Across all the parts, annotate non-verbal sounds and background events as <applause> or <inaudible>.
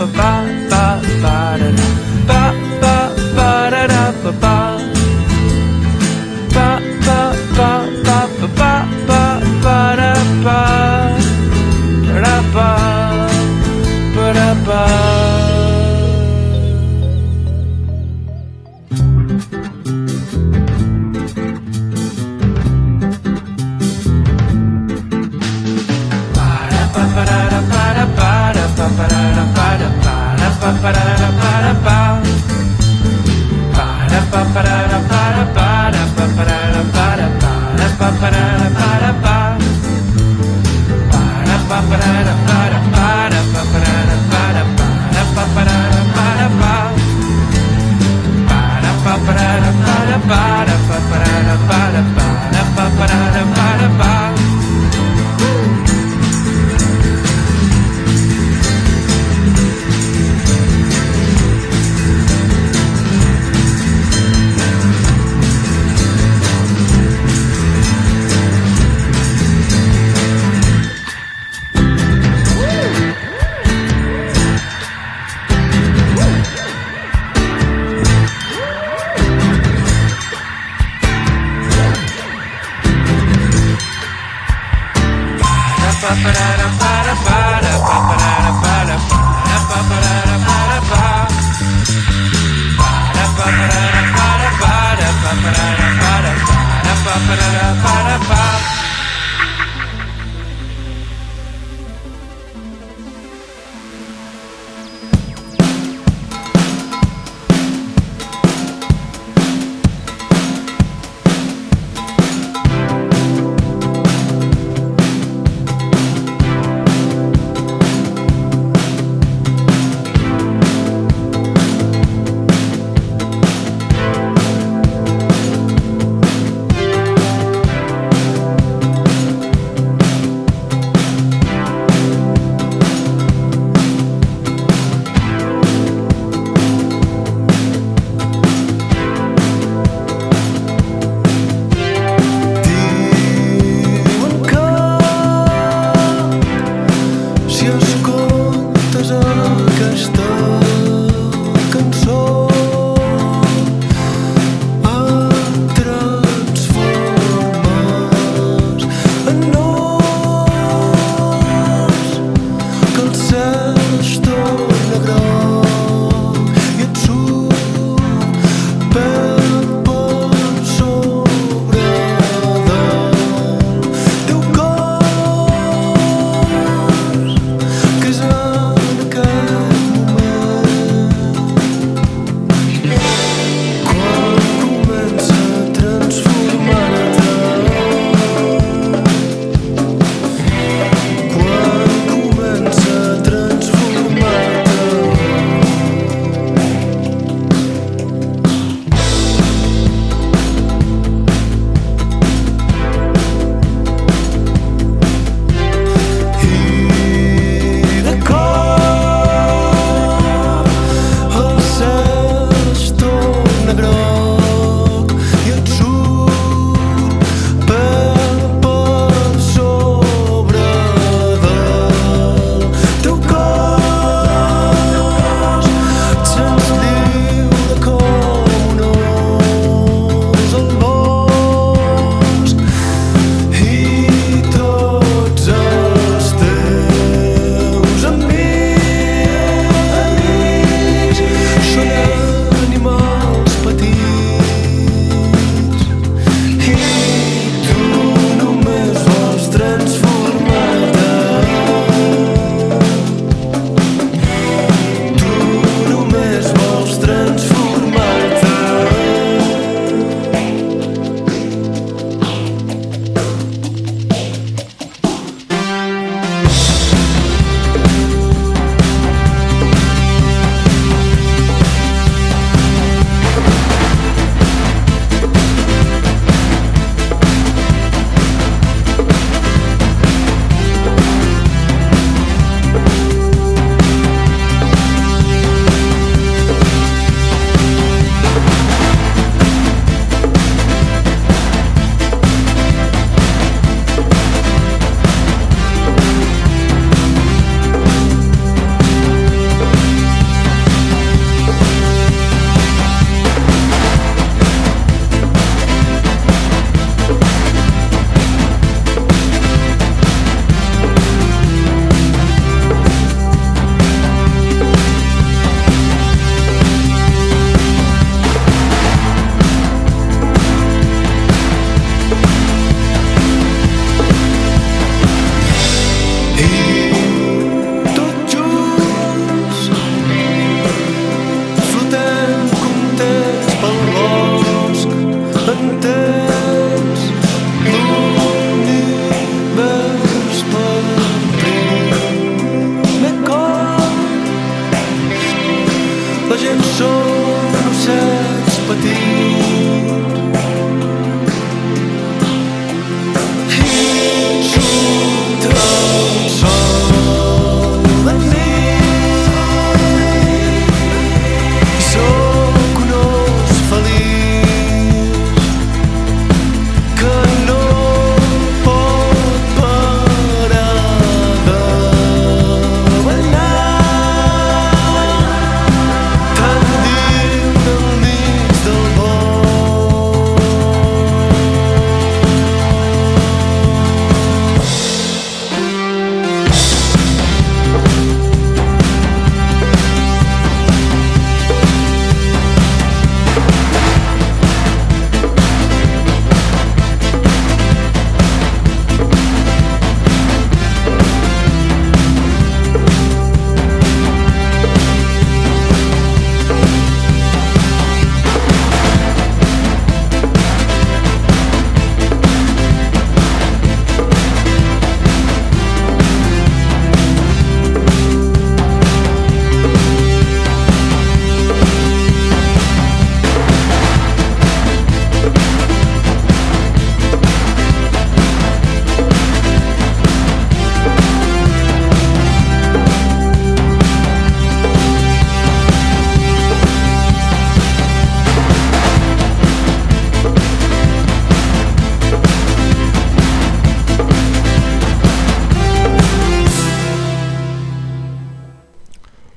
of.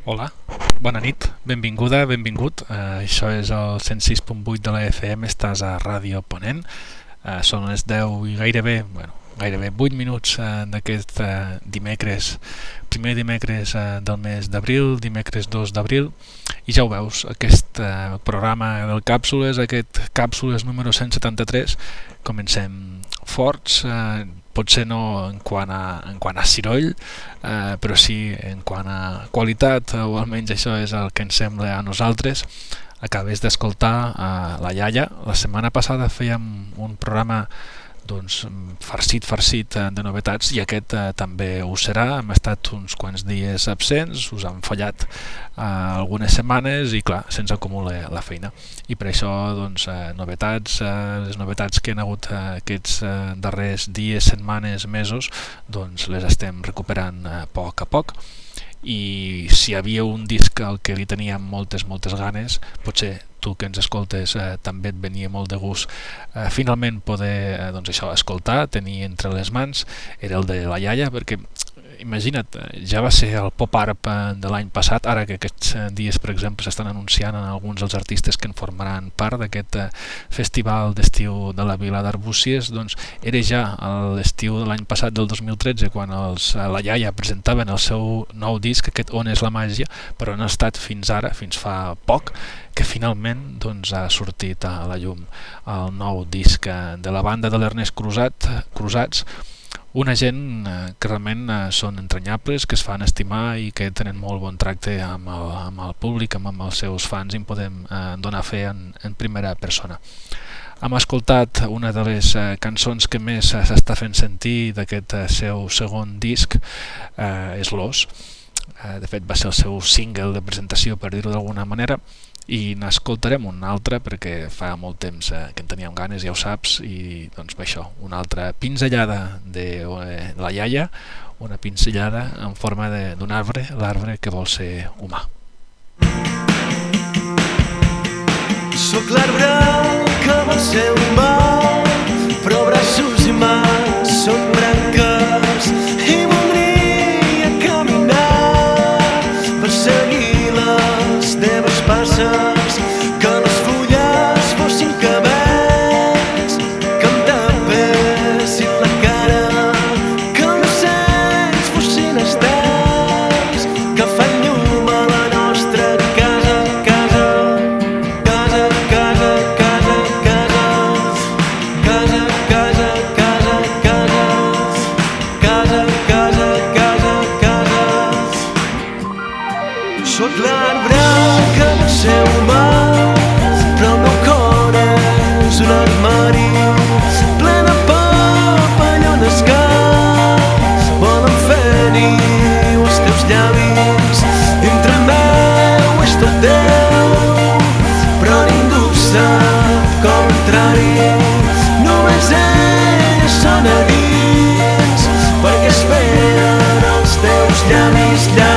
Hola, bona nit, benvinguda, benvingut. Uh, això és el 106.8 de la FM, estàs a Ràdio Ponent. Uh, són les 10 i gairebé, bueno, gairebé 8 minuts uh, d'aquest uh, dimecres, primer dimecres uh, del mes d'abril, dimecres 2 d'abril, i ja ho veus, aquest uh, programa del Càpsules, aquest Càpsules número 173, comencem forts, eh, potser no en quant a, en quant a ciroll, eh, però sí en quant a qualitat, o almenys això és el que ens sembla a nosaltres. Acabes d'escoltar eh, la iaia. La setmana passada fèiem un programa doncs, farcit, farcit eh, de novetats i aquest eh, també ho serà. Hem estat uns quants dies absents, us han fallat eh, algunes setmanes i clar, se'ns acumula la feina. I per això doncs, eh, novetats, eh, les novetats que han hagut eh, aquests eh, darrers dies, setmanes, mesos, doncs les estem recuperant eh, a poc a poc i si havia un disc al que li teníem moltes, moltes ganes, potser tu que ens escoltes eh, també et venia molt de gust eh, finalment poder eh, doncs això, escoltar, tenir entre les mans, era el de la iaia, perquè imagina't, ja va ser el pop art eh, de l'any passat, ara que aquests eh, dies, per exemple, s'estan anunciant en alguns dels artistes que en formaran part d'aquest eh, festival d'estiu de la Vila d'Arbúcies, doncs era ja l'estiu de l'any passat del 2013 quan els, la iaia presentaven el seu nou disc, aquest On és la màgia, però no ha estat fins ara, fins fa poc, que finalment doncs, ha sortit a la llum el nou disc de la banda de l'Ernest Cruzat, Cruzats, una gent eh, que realment eh, són entranyables, que es fan estimar i que tenen molt bon tracte amb el, amb el públic, amb, amb els seus fans i en podem eh, donar fe en, en primera persona. Hem escoltat una de les cançons que més s'està fent sentir d'aquest seu segon disc, eh, és L'Os. Eh, de fet va ser el seu single de presentació, per dir-ho d'alguna manera, i n'escoltarem un altre perquè fa molt temps eh, que en teníem ganes, ja ho saps, i doncs per això, una altra pinzellada de, eh, la iaia, una pinzellada en forma d'un arbre, l'arbre que vol ser humà. Sóc l'arbre que vol ser humà, però braços i mans són branques i voldria just done.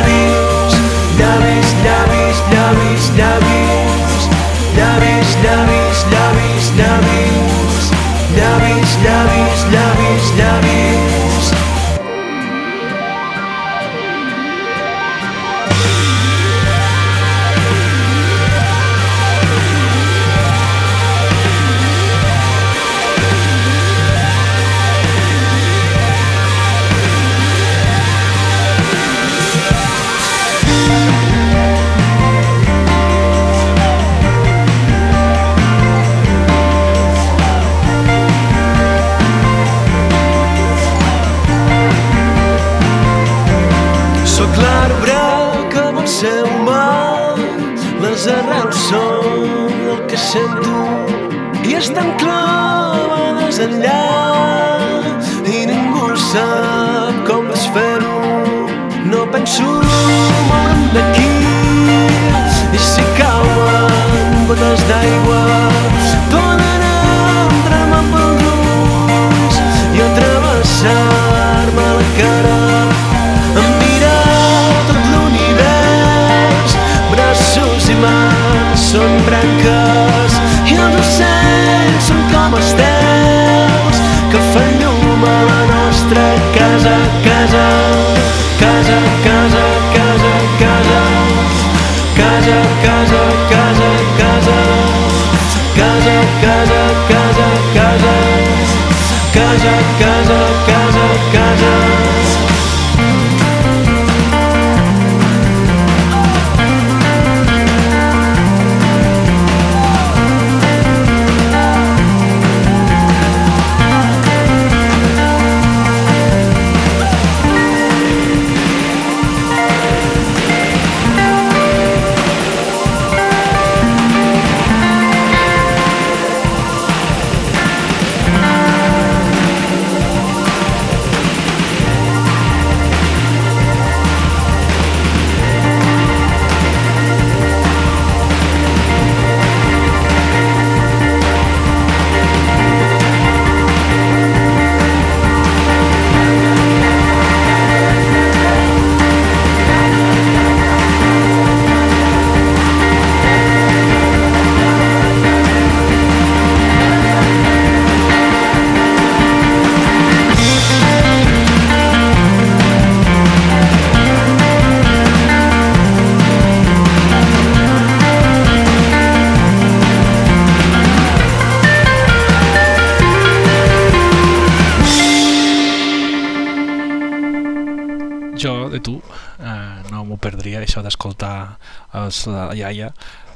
Els, la iaia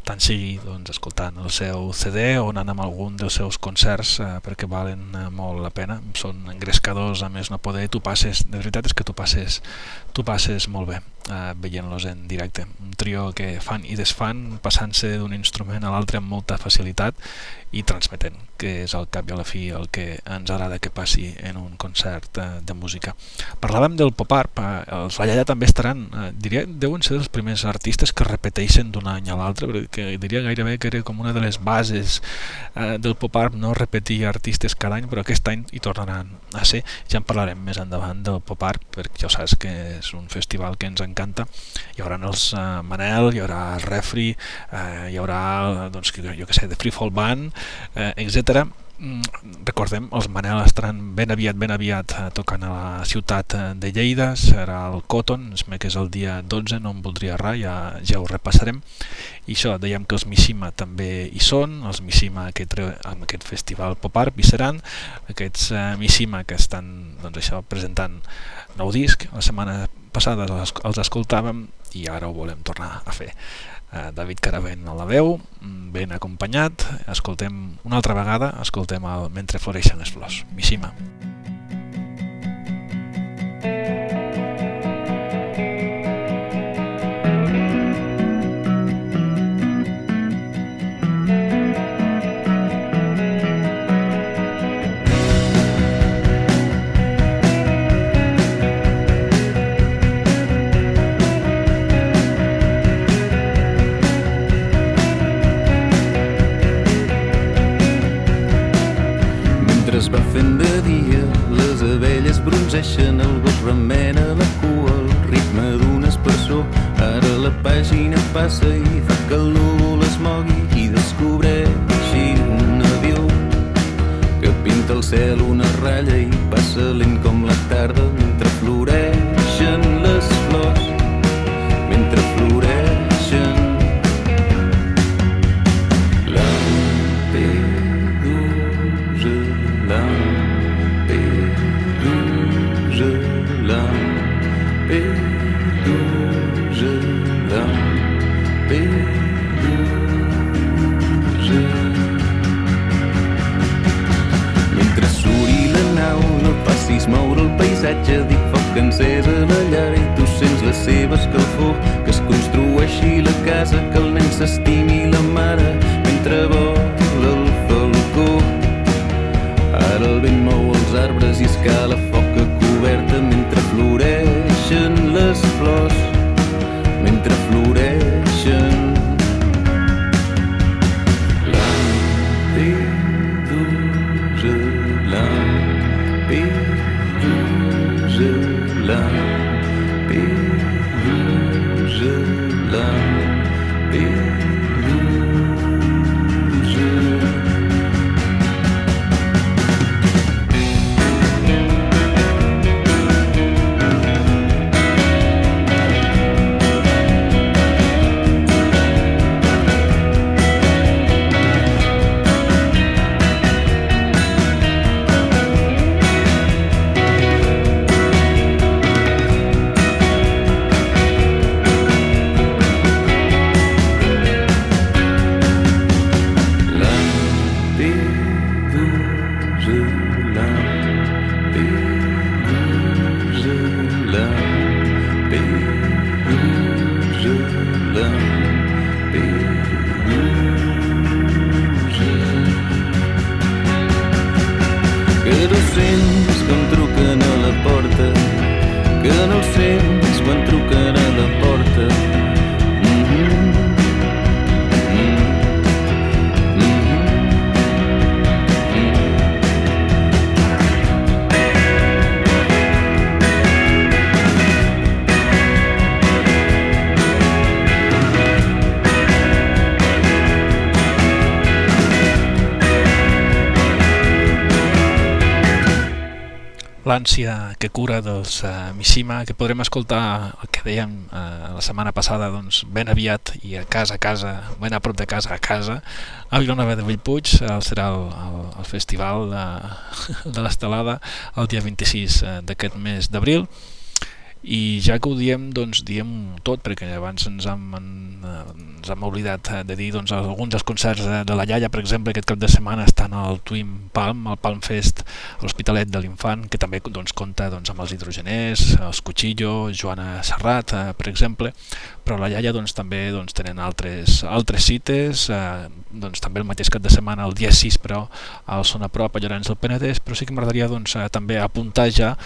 tant sigui doncs, escoltant el seu CD o anant amb algun dels seus concerts eh, perquè valen eh, molt la pena. Són engrescadors a més no poder tu passes, de veritat és que tu passes tu passes molt bé eh, veient-los en directe trio que fan i desfan passant-se d'un instrument a l'altre amb molta facilitat i transmetent que és al cap i a la fi el que ens agrada que passi en un concert eh, de música. Parlàvem del pop art eh, els La també estaran eh, diria deuen ser els primers artistes que repeteixen d'un any a l'altre perquè diria gairebé que era com una de les bases eh, del pop art no repetir artistes cada any però aquest any hi tornaran a ser. Ja en parlarem més endavant del pop art perquè ja saps que és un festival que ens encanta. Hi haurà els Manel, hi haurà el Refri eh, hi haurà doncs, que- jo que sé, de Free Fall Band eh, etc Mm, recordem, els Manel estaran ben aviat, ben aviat eh, tocant a la ciutat eh, de Lleida, serà el Cotton, es que és el dia 12, no em voldria errar, ja, ja ho repassarem. I això, dèiem que els Mishima també hi són, els Mishima aquest, amb aquest festival Pop Art hi seran, aquests eh, Mishima que estan doncs això, presentant nou disc, la setmana passada els, escoltàvem i ara ho volem tornar a fer. Eh, David Caravent a la veu, mm, ben acompanyat, escoltem una altra vegada, escoltem el Mentre floreixen les flors, Mishima. remena la cua al ritme d'un espersor. Ara la pàgina passa i fa que el núvol es mogui i descobreixi un avió que pinta el cel una ratlla i passa lent com la tarda mentre floreixen paisatge, dic encès a la llar i tu sents la seva escalfor, que es construeixi la casa, que el nen s'estimi la mare, mentre vola l'ànsia que cura dels uh, Mishima, que podrem escoltar el que dèiem uh, la setmana passada doncs, ben aviat i a casa a casa, ben a prop de casa a casa, a Vilanova de Bellpuig el, serà el, el, el festival de, <laughs> de l'estelada el dia 26 uh, d'aquest mes d'abril i ja que ho diem, doncs diem tot perquè abans ens hem, ens hem oblidat de dir doncs, alguns dels concerts de, de la Iaia, per exemple, aquest cap de setmana estan al Twin Palm, al Palm Fest a l'Hospitalet de l'Infant, que també doncs, compta doncs, amb els hidrogeners, els Cuchillo, Joana Serrat, eh, per exemple, però la Iaia doncs, també doncs, tenen altres, altres cites, eh, doncs, també el mateix cap de setmana, el dia 6, però al Sona Prop, a Llorenç del Penedès, però sí que m'agradaria doncs, eh, també apuntar ja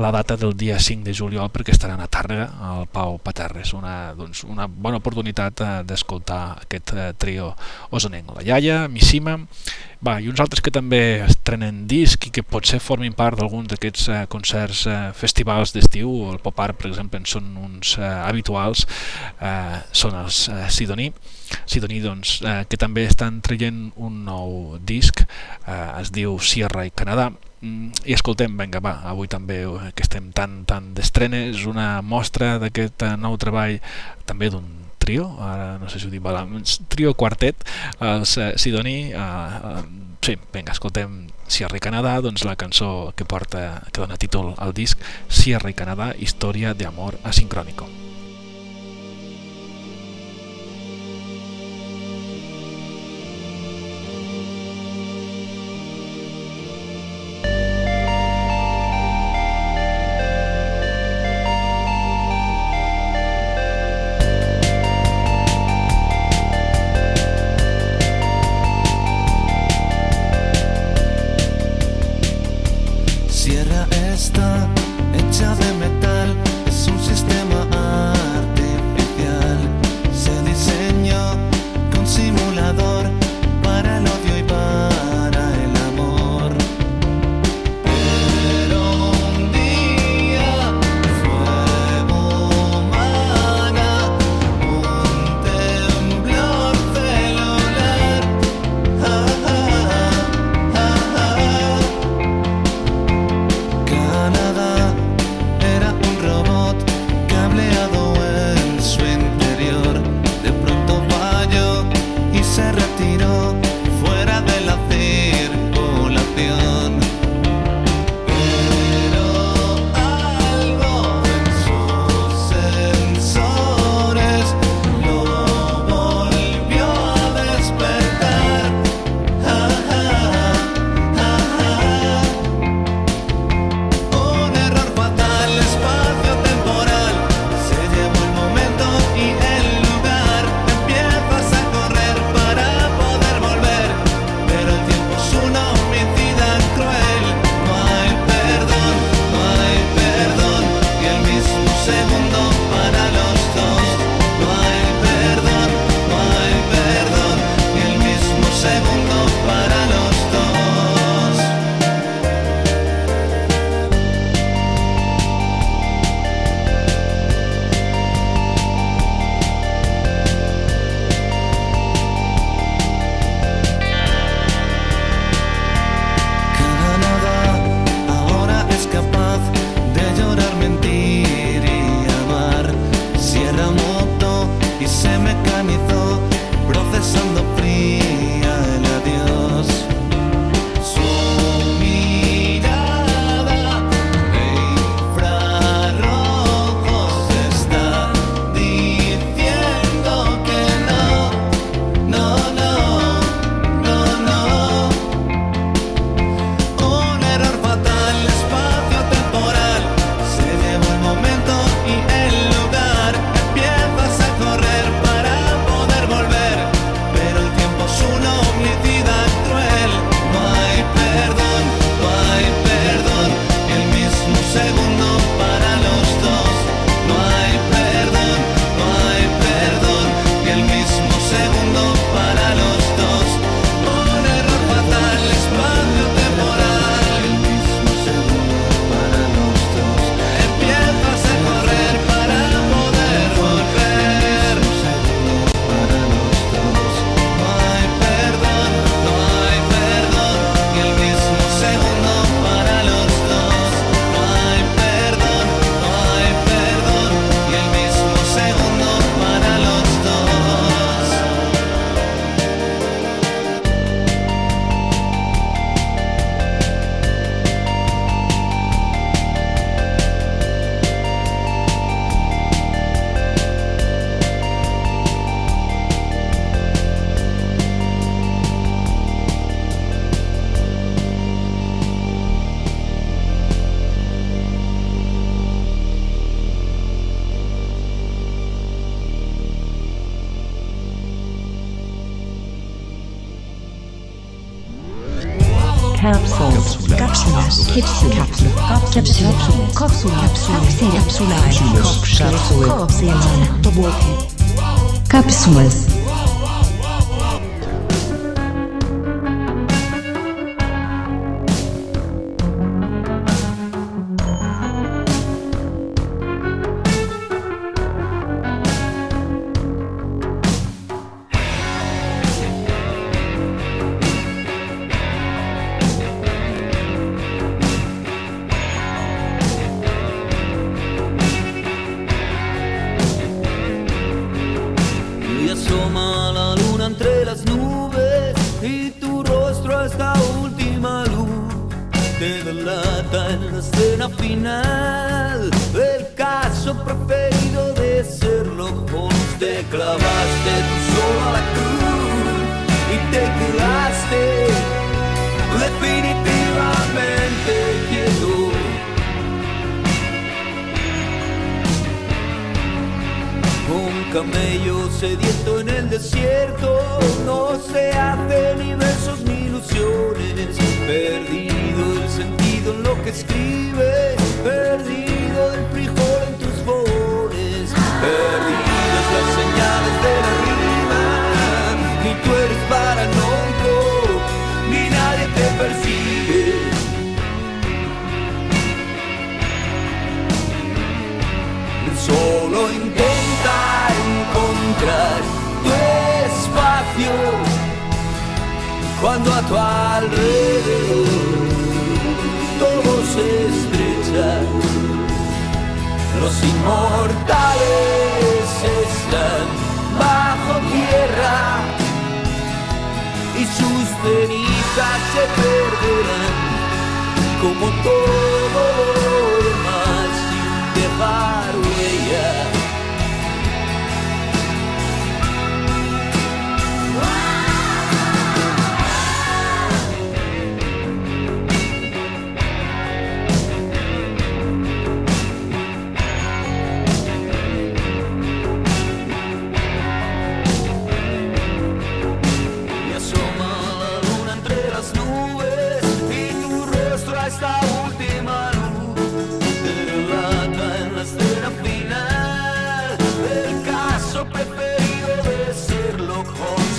la data del dia 5 de juliol perquè estaran a Tàrrega, al Pau Paterres, una, doncs, una bona oportunitat eh, d'escoltar aquest eh, trio osonenc, la Iaia, Missima, va, i uns altres que també estrenen disc i que potser formin part d'alguns d'aquests eh, concerts eh, festivals d'estiu, el Pop Art per exemple en són uns eh, habituals eh, són els eh, Sidoní Sidoní doncs, eh, que també estan traient un nou disc eh, es diu Sierra i Canadà Mm, i escoltem, vinga, va, avui també eh, que estem tan, tan d'estrenes, una mostra d'aquest eh, nou treball també d'un trio, ara no sé si ho dic, trio quartet, els eh, Sidoni, eh, eh, sí, vinga, escoltem Sierra i Canadà, doncs la cançó que porta, que dona títol al disc, Sierra i Canadà, història d'amor asincrònico. Yosemite. Kapsułę. Kapsułę. Kapsułę. Kapsułę. Kapsułę. Kapsułę. Kapsułę. se perderán como todo.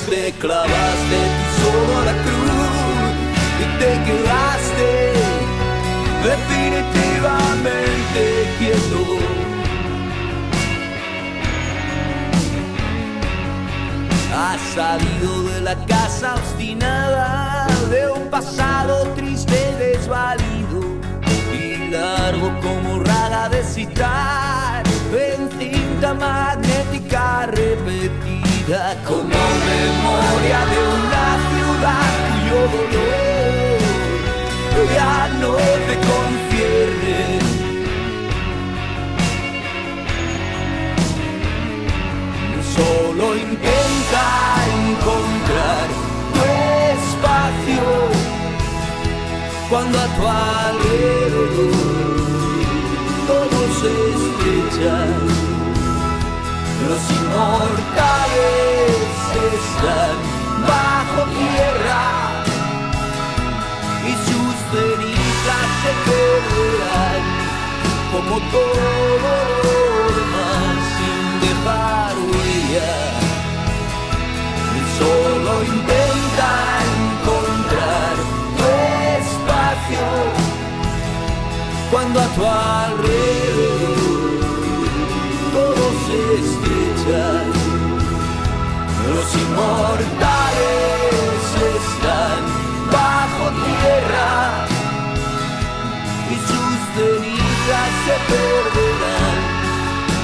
te clavaste tú solo la cruz y te quedaste definitivamente quieto. Has salido de la casa obstinada de un pasado triste desvalido y largo como rara de citar en tinta magnética repetida vida como memoria de una ciudad cuyo dolor ya no te concierne. Solo intenta encontrar tu espacio cuando a tu alrededor todo se estrecha. Los inmortales están bajo tierra y sus cenizas se perderán como todo demás sin dejar huella. Y solo intenta encontrar tu espacio cuando a tu alrededor Los inmortales están bajo tierra y sus cenizas se perderán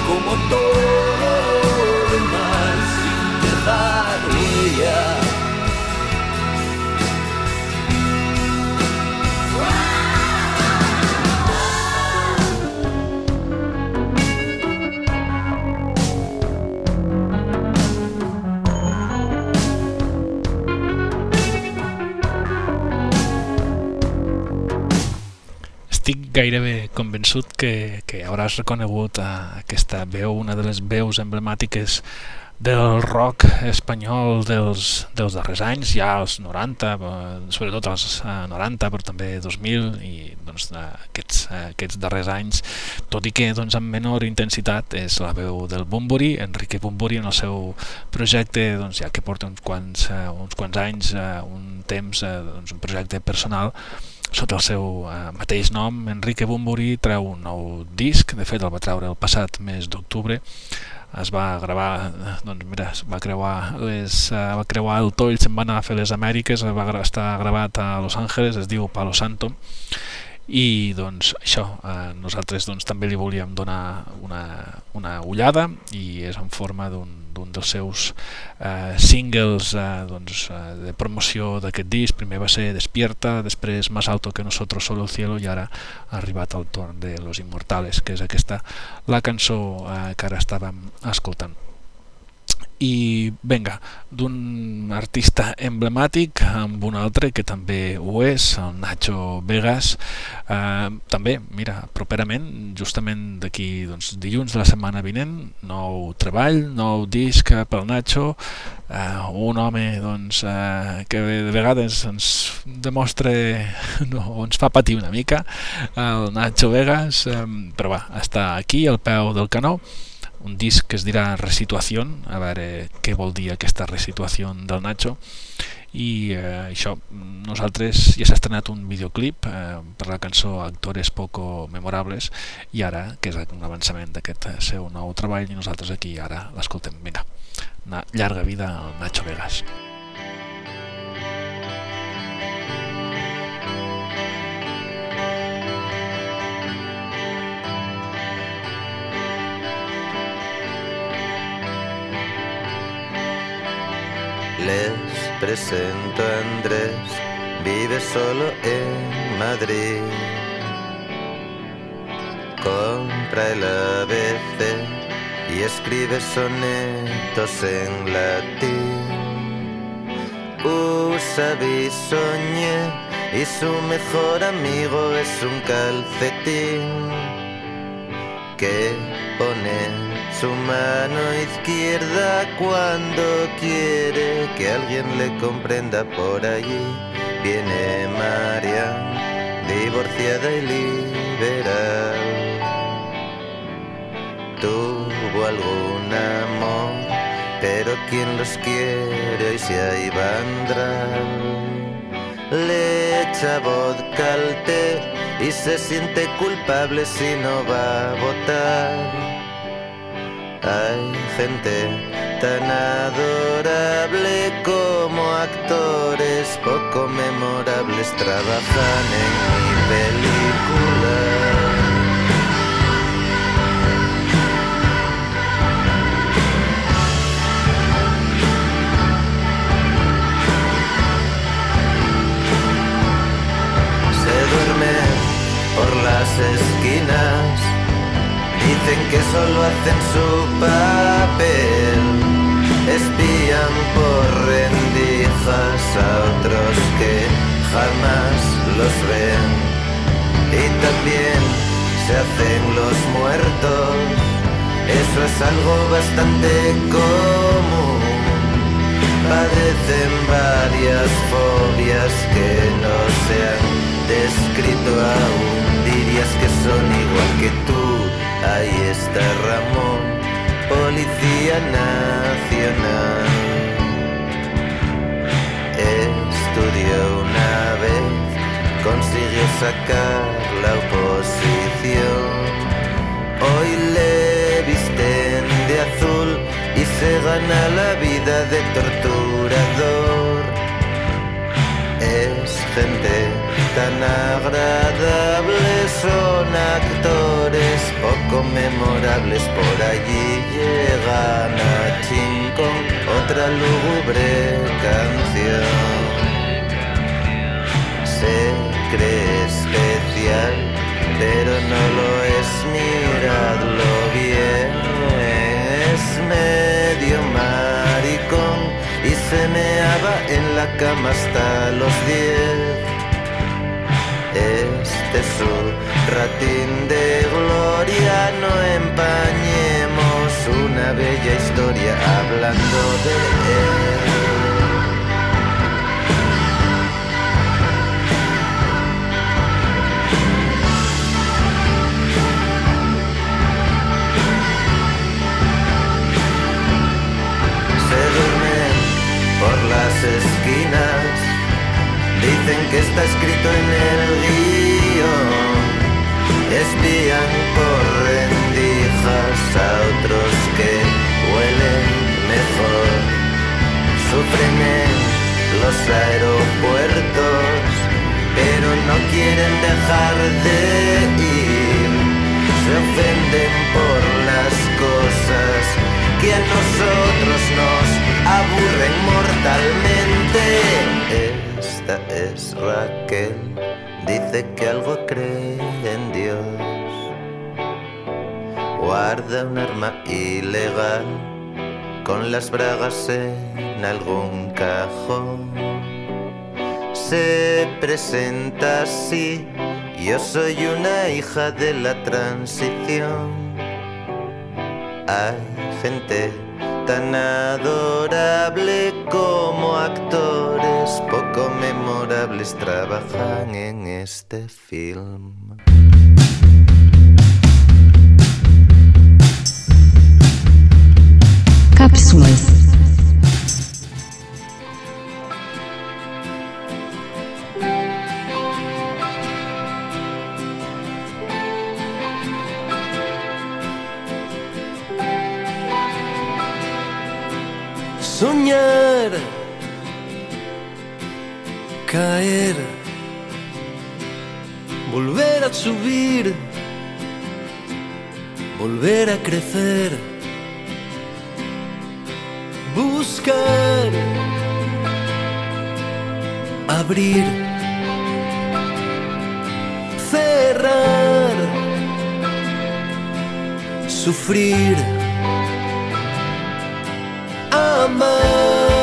como todo Gairebé convençut que, que hauràs reconegut eh, aquesta veu, una de les veus emblemàtiques del rock espanyol dels, dels darrers anys, ja als 90, eh, sobretot als eh, 90, però també 2000 i doncs, eh, aquests, eh, aquests darrers anys, tot i que doncs, amb menor intensitat és la veu del Bumburi, Enrique Bumburi en el seu projecte, doncs, ja que porta uns quants, eh, uns quants anys, eh, un temps, eh, doncs, un projecte personal sota el seu eh, mateix nom, Enrique Bumburi treu un nou disc, de fet el va treure el passat mes d'octubre, es va gravar, doncs mira, es va creuar, les, eh, va creuar el toll, se'n va anar a fer les Amèriques, va estar gravat a Los Angeles, es diu Palo Santo, i doncs això, eh, nosaltres doncs, també li volíem donar una, una ullada i és en forma d'un d'un dels seus eh, singles eh, doncs, eh, de promoció d'aquest disc. Primer va ser Despierta, després Más alto que nosotros solo el cielo i ara ha arribat el torn de Los Inmortales que és aquesta la cançó eh, que ara estàvem escoltant i venga, d'un artista emblemàtic amb un altre que també ho és, el Nacho Vegas. Eh, també, mira, properament justament d'aquí doncs, dilluns de la setmana vinent nou treball, nou disc pel Nacho. Eh, un home doncs, eh, que de vegades ens demostra <laughs> no, ens fa patir una mica el Nacho Vegas. Eh, però va, està aquí al peu del canó un disc que es dirà Resituació, a veure què vol dir aquesta Resituació del Nacho. I eh, això, nosaltres ja s'ha estrenat un videoclip eh, per la cançó Actores poco memorables i ara, que és un avançament d'aquest seu nou treball i nosaltres aquí ara l'escoltem, vinga una llarga vida al Nacho Vegas Les presento a Andrés, vive solo en Madrid. Compra el ABC y escribe sonetos en latín. Usa bisoñé y su mejor amigo es un calcetín que pone su mano izquierda cuando quiere que alguien le comprenda por allí. Viene María, divorciada y liberal. Tuvo algún amor, pero quien los quiere hoy se hay Vandral. Le al té y se siente culpable si no va a votar. Hay gente tan adorable como actores poco memorables trabajan en mi película. esquinas dicen que solo hacen su papel, espían por rendijas a otros que jamás los ven y también se hacen los muertos, eso es algo bastante común. Padecen varias fobias que no se han descrito aún. Dirías que son igual que tú. Ahí está Ramón, Policía Nacional. Estudió una vez, consiguió sacar la oposición. Hoy le visten de azul y se gana la vida de torturador. Es gente tan agradable, son actores poco memorables. Por allí llegan a Chincón, otra lúgubre canción. Se cree especial, pero no lo es, miradlo bien. Es medio maricón y se meaba en la cama hasta los diez. Este es su ratín de gloria, no empañemos una bella historia hablando de él. se duermen por las esquinas. Dicen que está escrito en el guion. Espían por rendijas a otros que huelen mejor. Sufren en los aeropuertos, pero no quieren dejar de ir. Se ofenden por las cosas que a nosotros nos aburren mortalmente. Es Raquel, dice que algo cree en Dios. Guarda un arma ilegal con las bragas en algún cajón. Se presenta así, yo soy una hija de la transición. Hay gente tan adorable como actores poco memorables trabajan en este film. Cápsulas. Soñar, caer, volver a subir, volver a crecer, buscar, abrir, cerrar, sufrir amar,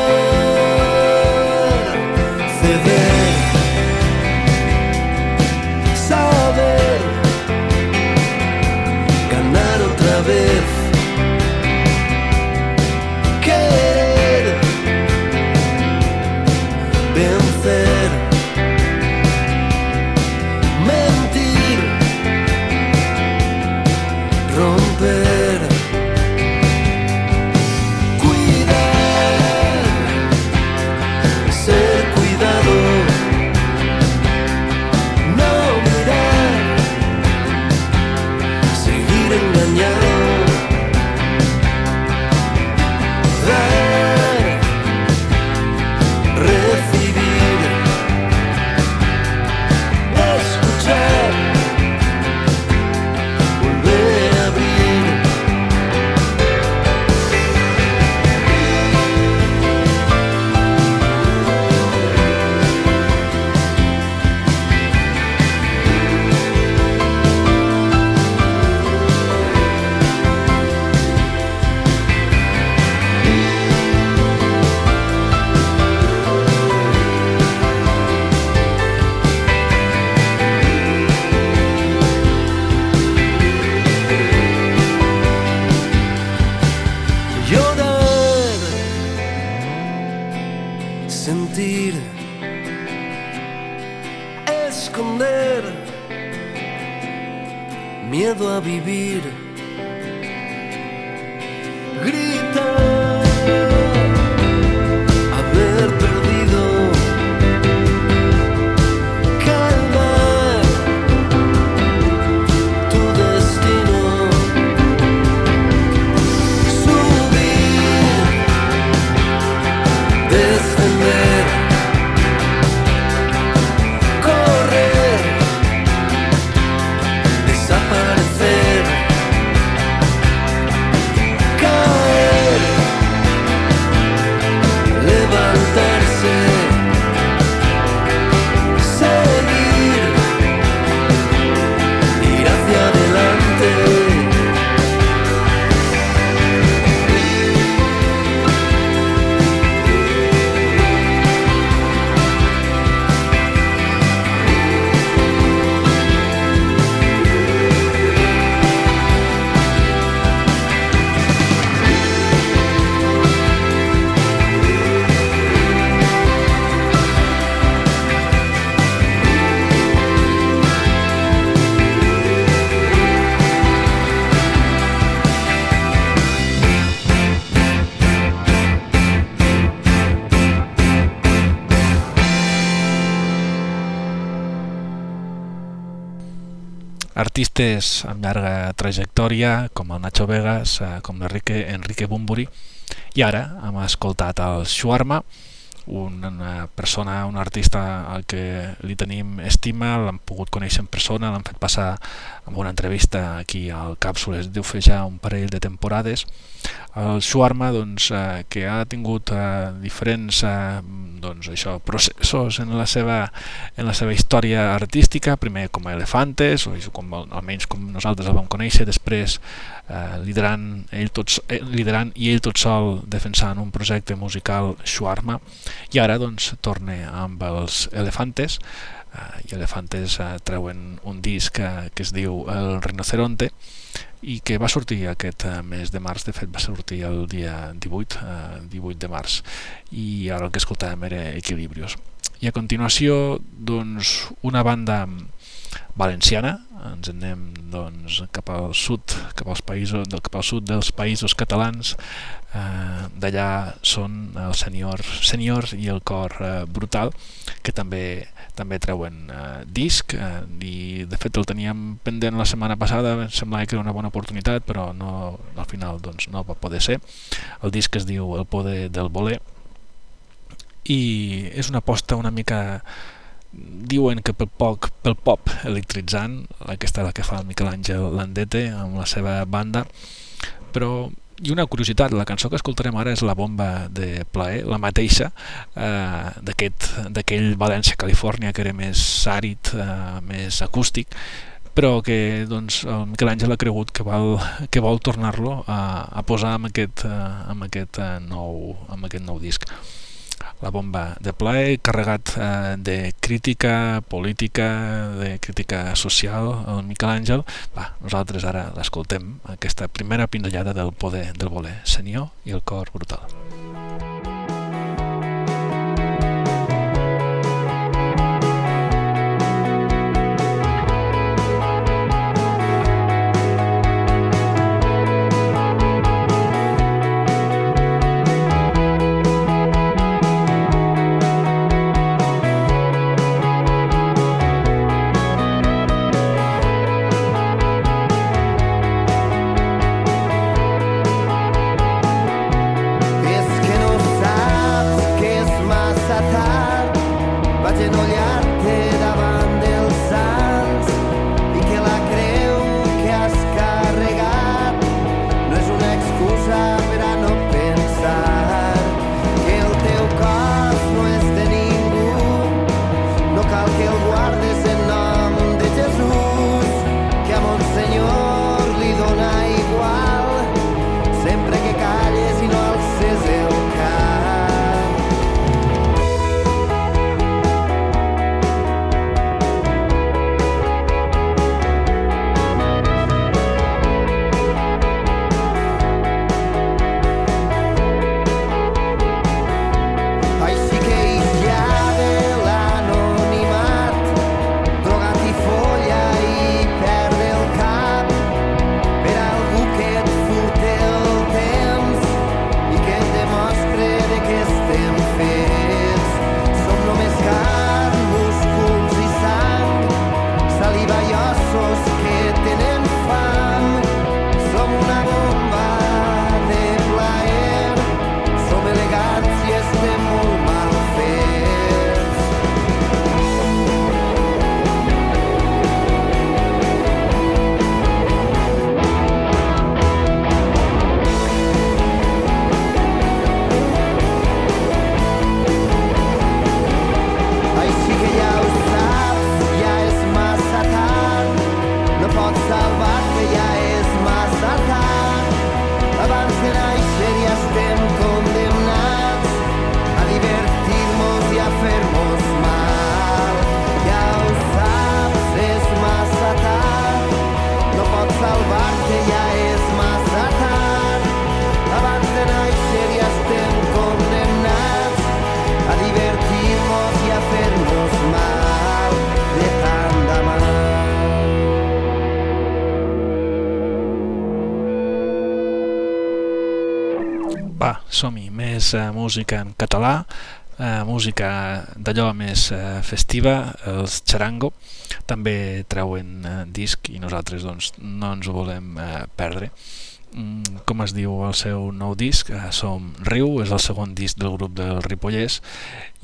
Artistes amb llarga trajectòria, com el Nacho Vegas, eh, com l'Enrique Enrique Bumburi, i ara hem escoltat el Shuarma, una persona, un artista al que li tenim estima, l'hem pogut conèixer en persona, l'hem fet passar amb una entrevista aquí al Càpsules, deu fer ja un parell de temporades. El Shuarma, doncs, eh, que ha tingut eh, diferents eh, doncs, això, processos en la, seva, en la seva història artística, primer com a Elefantes, o com, almenys com nosaltres el vam conèixer, després eh, liderant, ell tot, eh, liderant i ell tot sol defensant un projecte musical Shuarma, i ara doncs torna amb els Elefantes, i Elefantes eh, treuen un disc eh, que es diu El Rinoceronte, i que va sortir aquest eh, mes de març, de fet va sortir el dia 18, eh, 18 de març. I ara el que escoltàvem era Equilibrios. I a continuació doncs una banda valenciana. Ens anem doncs, cap al sud cap als països cap al sud dels països catalans. Eh, d'allà són el senior, senior i el cor eh, brutal que també també treuen eh, disc eh, i de fet el teníem pendent la setmana passada. Em semblava que era una bona oportunitat però no, al final doncs, no va poder ser. El disc es diu El poder del voler. I és una aposta una mica diuen que pel, poc, pel pop electritzant aquesta la que fa el Miquel Àngel Landete amb la seva banda però i una curiositat, la cançó que escoltarem ara és la bomba de plaer, la mateixa eh, d'aquell València-Califòrnia que era més àrid, eh, més acústic però que doncs, el Miquel Àngel ha cregut que, val, que vol tornar-lo a, a posar amb aquest, eh, amb, aquest, eh, nou, amb aquest nou disc la bomba de plaer, carregat eh, de crítica política, de crítica social, el Miquel Àngel. Va, nosaltres ara l'escoltem, aquesta primera pinzellada del poder del voler, senyor i el cor brutal. Es música en català, uh, música d'allò més uh, festiva, els Charango, també treuen uh, disc i nosaltres doncs, no ens ho volem uh, perdre. Mm, com es diu el seu nou disc, uh, Som Riu, és el segon disc del grup del Ripollès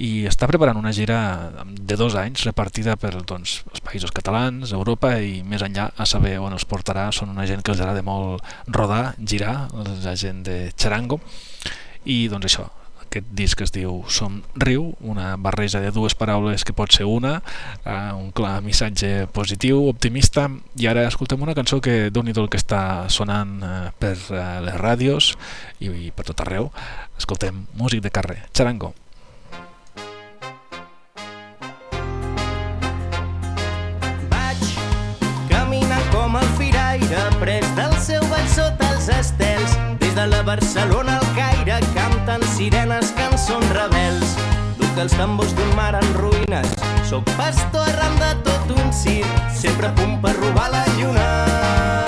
i està preparant una gira de dos anys repartida per doncs, els països catalans, Europa i més enllà a saber on els portarà. Són una gent que els agrada molt rodar, girar, la gent de Charango i doncs això, aquest disc es diu Som Riu, una barreja de dues paraules que pot ser una, eh, un clar missatge positiu, optimista, i ara escoltem una cançó que déu nhi el que està sonant eh, per eh, les ràdios i, per tot arreu. Escoltem músic de carrer, Charango. Vaig caminant com el firaire, pres del seu ball sota els estels. Des de la Barcelona al sirenes, cançons rebels. Duc els tambors d'un mar en ruïnes, sóc pastor arran de tot un circ, sempre a punt per robar la lluna.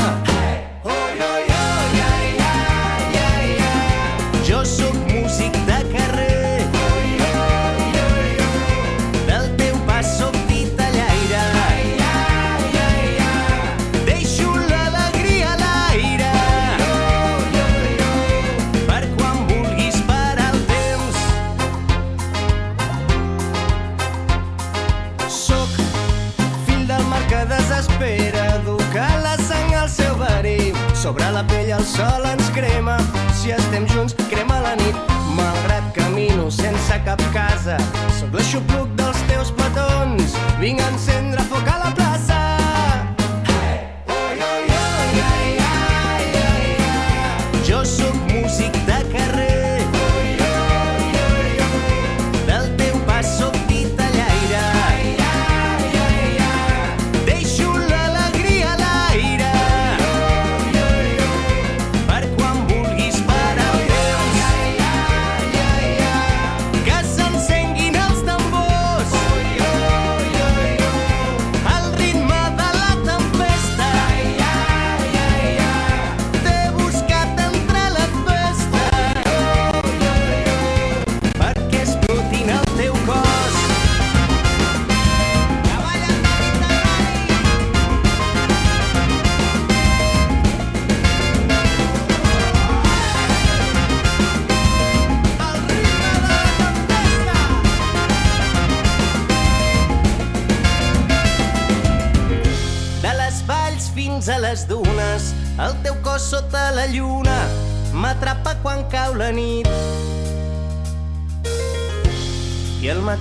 Sobre la pell el sol ens crema, si estem junts crema la nit. Malgrat camino sense cap casa, sóc l'aixopluc dels teus petons. Vinc a encendre foc a la plaça.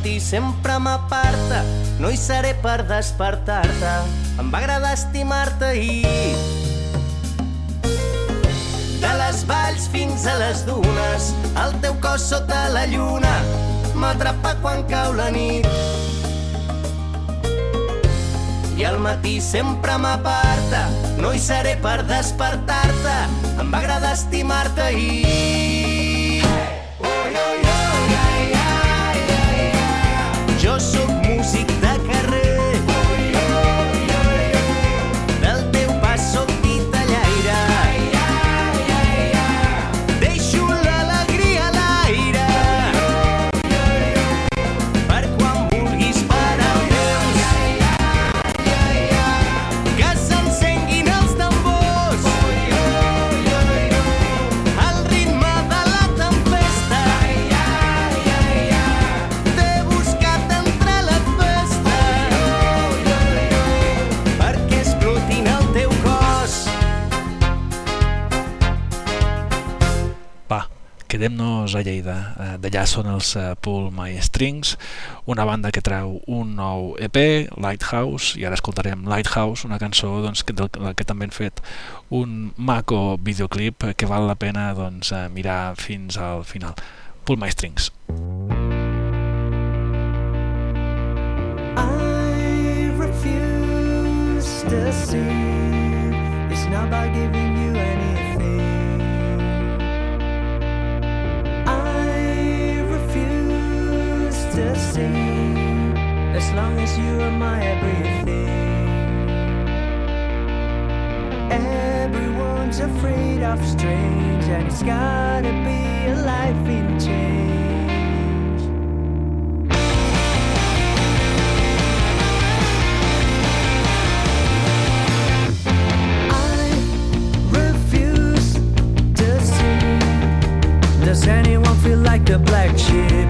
Matí sempre m'aparta, no hi seré per despertar-te. Em va agradar estimar-te ahir. De les valls fins a les dunes, el teu cos sota la lluna m'atrapa quan cau la nit. I al matí sempre m'aparta, no hi seré per despertar-te. Em va agradar estimar-te ahir. Quedem-nos a Lleida. Eh, D'allà són els eh, Pull My Strings, una banda que treu un nou EP, Lighthouse, i ara escoltarem Lighthouse, una cançó doncs, que, del, que també han fet un maco videoclip que val la pena doncs, eh, mirar fins al final. Pull My Strings. I refuse to see. It's not by giving you see. As long as you are my everything. Everyone's afraid of strange, and it's gotta be a life in change. Does anyone feel like the black sheep?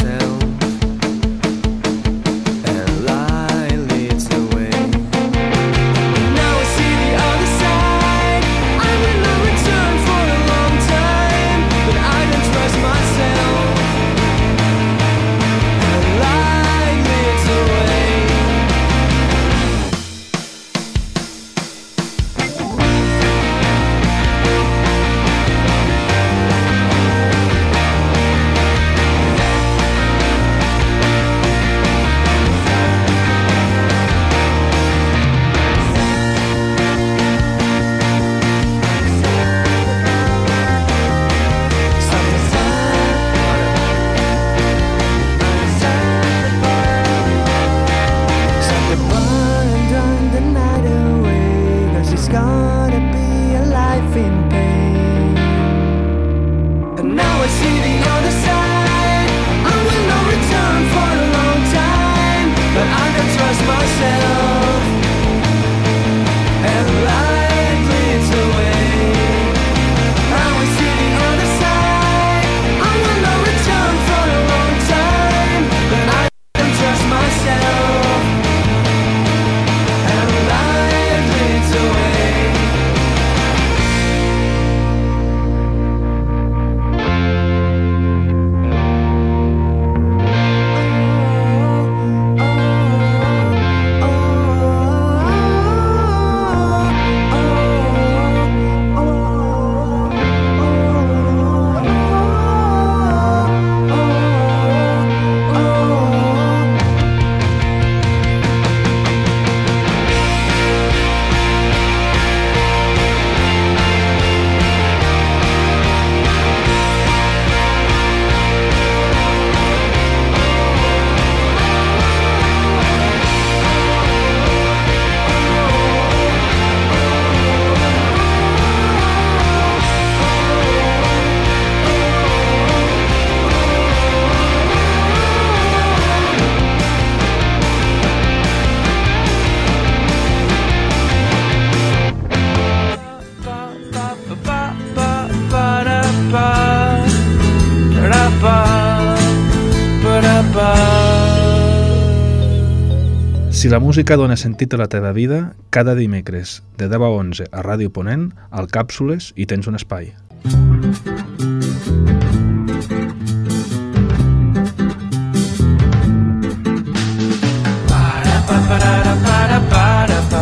Si la música dona sentit a la teva vida, cada dimecres de 10 a 11 a Ràdio Ponent, al Càpsules, hi tens un espai.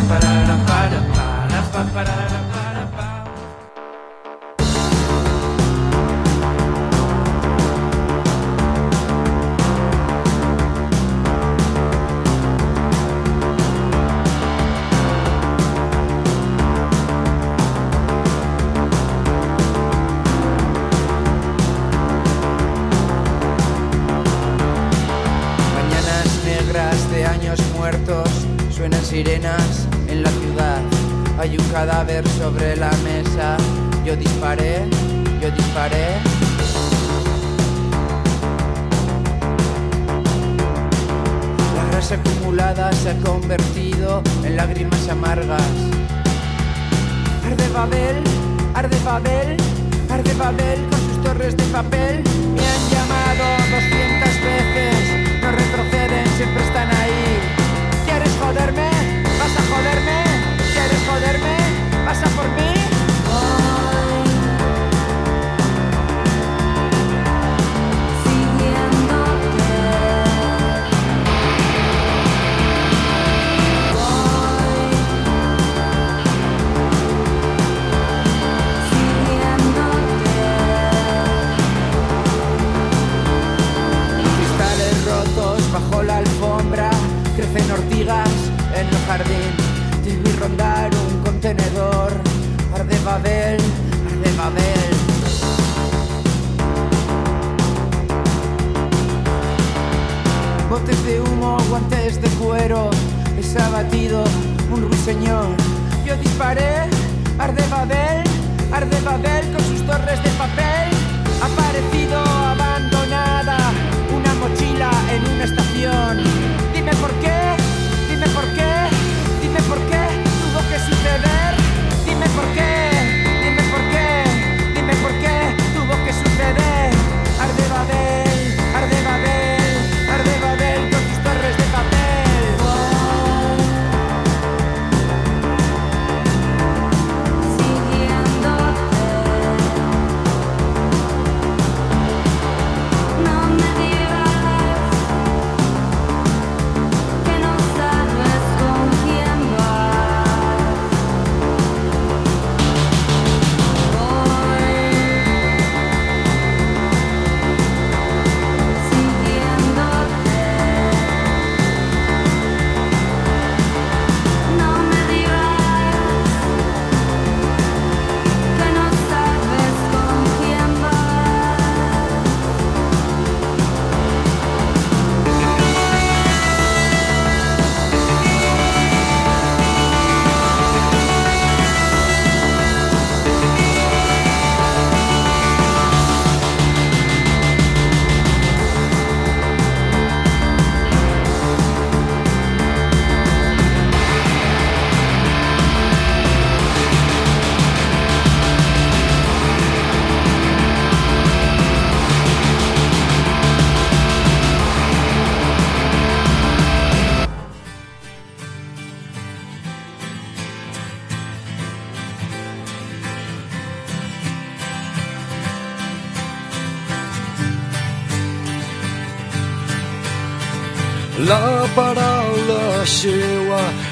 Mañanas amargas. Arde Babel, arde Babel, arde Babel con sus torres de papel. Me han llamado 200 veces, no retroceden, siempre están ahí. ¿Quieres joderme?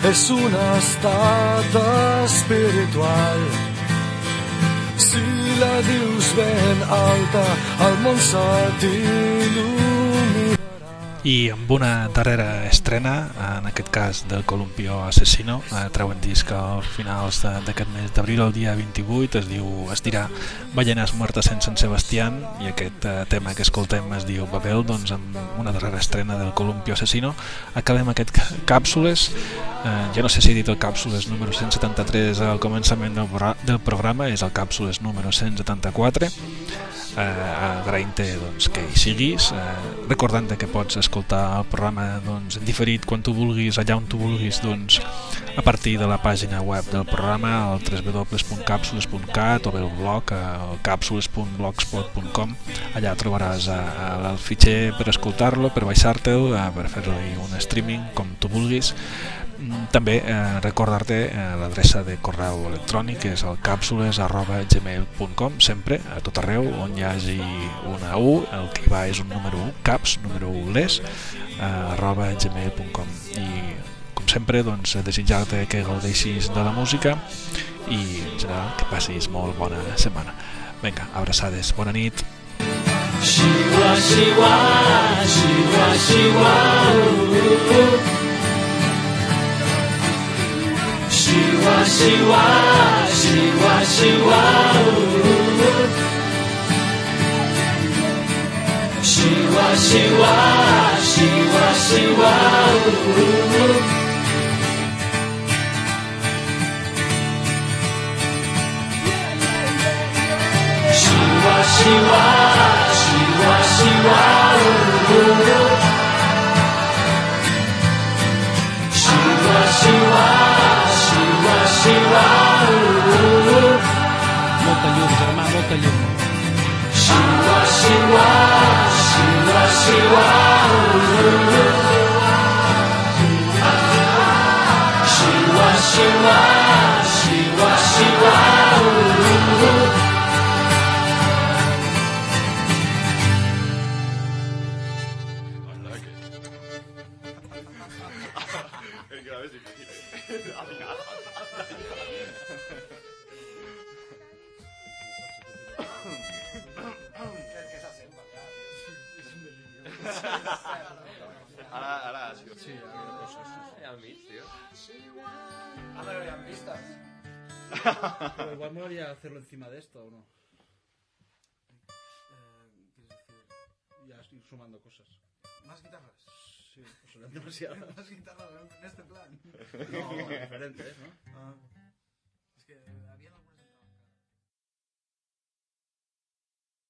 es una estada espiritual. Si la dius ben alta, al món s'ha d'il·luminar. I amb una darrera estrena, en aquest cas del Columpio Asesino, eh, treuen disc a finals d'aquest mes d'abril, el dia 28, es diu, es dirà Ballenes muertes en Sebastián, i aquest eh, tema que escoltem es diu Babel, doncs amb una darrera estrena del Columpio Asesino. Acabem aquest càpsules, eh, ja no sé si he dit el càpsules número 173 al començament del programa, és el càpsules número 174, eh, agraint-te doncs, que hi siguis, eh, recordant que pots escoltar el programa doncs, en diferit quan tu vulguis, allà on tu vulguis, doncs, a partir de la pàgina web del programa, al www.capsules.cat o bé el blog, al capsules.blogspot.com allà trobaràs eh, el fitxer per escoltar-lo, per baixar-te'l, eh, per fer-li un streaming com tu vulguis. Mm, També eh, recordar-te eh, l'adreça de correu electrònic que és el capsules.gmail.com sempre, a tot arreu on hi hagi una U, el que va és un número 1, caps, número 1 les, eh, arroba gmail.com i com sempre doncs, desitjar-te que gaudeixis de la música i en general que passis molt bona setmana. Vinga, abraçades, bona nit. Shiwa, shiwa, shiwa, shiwa, ooh. Shiwa, shiwa, Shiva, Shiva, Shiva, Shiva. Shiva, Shiva, Shiva, Shiva. Shiva, Shiva, Shiva, Montanhoso, mar montanhoso. Shiwa, Shiwa, Shiwa, Shiwa. Shiwa, Shiwa. Ara, ara, sí. sí al mig, tío. Ah, pero eran pistas. Pero igual molaría hacerlo encima de esto, ¿o no? Eh, ¿Quieres decir? Ya ir sumando cosas. ¿Más guitarras? Sí, pues serán demasiadas. <laughs> ¿Más guitarras en este plan? No, diferentes, ¿no? Ah.